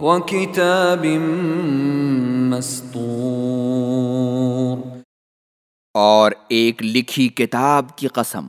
وكتاب مسطور۔ اور ایک لکھی کتاب کی قسم۔